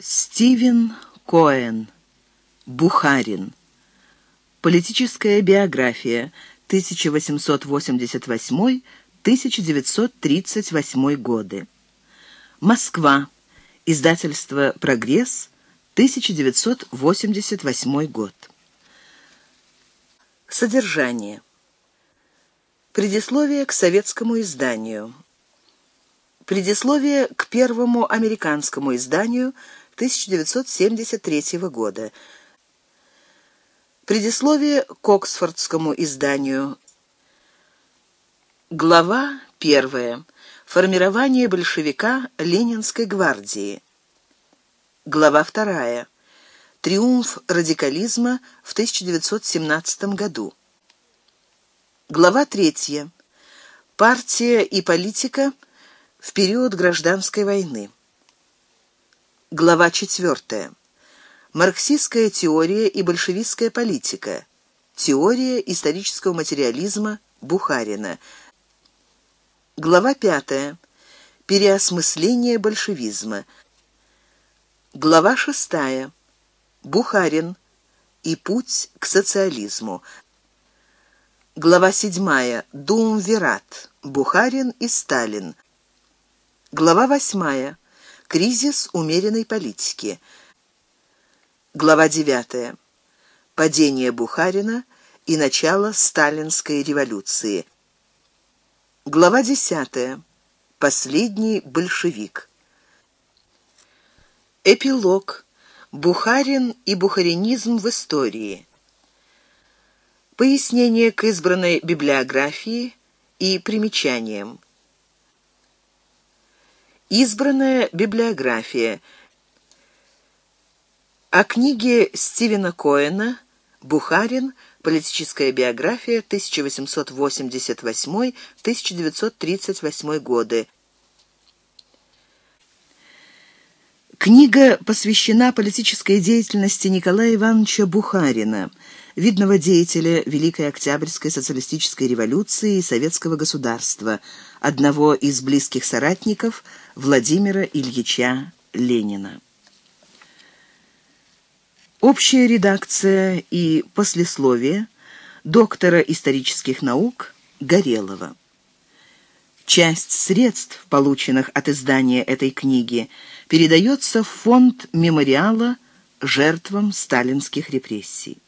Стивен Коэн. Бухарин. Политическая биография. 1888-1938 годы. Москва. Издательство «Прогресс», 1988 год. Содержание. Предисловие к советскому изданию. Предисловие к первому американскому изданию 1973 года. Предисловие к Оксфордскому изданию. Глава первая. Формирование большевика Ленинской гвардии. Глава вторая. Триумф радикализма в 1917 году. Глава третья. Партия и политика в период гражданской войны. Глава 4. Марксистская теория и большевистская политика. Теория исторического материализма Бухарина. Глава 5. Переосмысление большевизма. Глава 6. Бухарин и путь к социализму. Глава 7. Думвират. Бухарин и Сталин. Глава 8. Кризис умеренной политики. Глава 9. Падение Бухарина и начало сталинской революции. Глава 10. Последний большевик. Эпилог. Бухарин и бухаринизм в истории. Пояснение к избранной библиографии и примечаниям. Избранная библиография. О книге Стивена Коэна «Бухарин. Политическая биография. 1888-1938 годы». Книга посвящена политической деятельности Николая Ивановича Бухарина, видного деятеля Великой Октябрьской социалистической революции и советского государства, одного из близких соратников – Владимира Ильича Ленина. Общая редакция и послесловие доктора исторических наук Горелова. Часть средств, полученных от издания этой книги, передается в фонд мемориала жертвам сталинских репрессий.